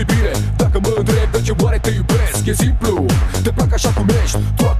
fi bine Dacă mă întreb de ce oare te iubesc E simplu, te plac așa cum ești Toată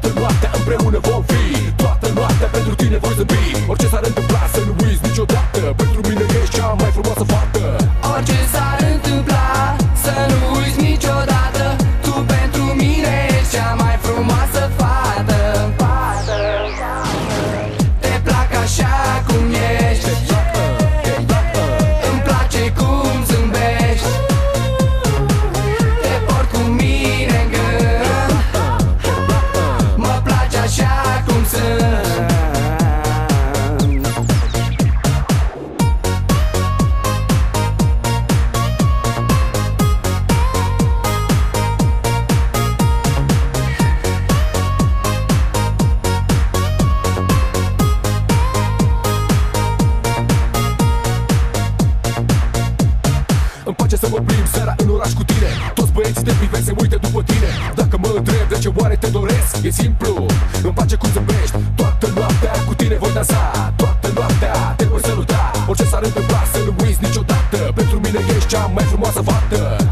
motive se uite după tine. Dacă mă întreb de ce oare te doresc E simplu, îmi place cum zâmbești. Toată noaptea cu tine voi dansa. Toată noaptea te voi saluta. Orice s-ar întâmpla să nu uiți niciodată. Pentru mine ești cea mai frumoasă fată.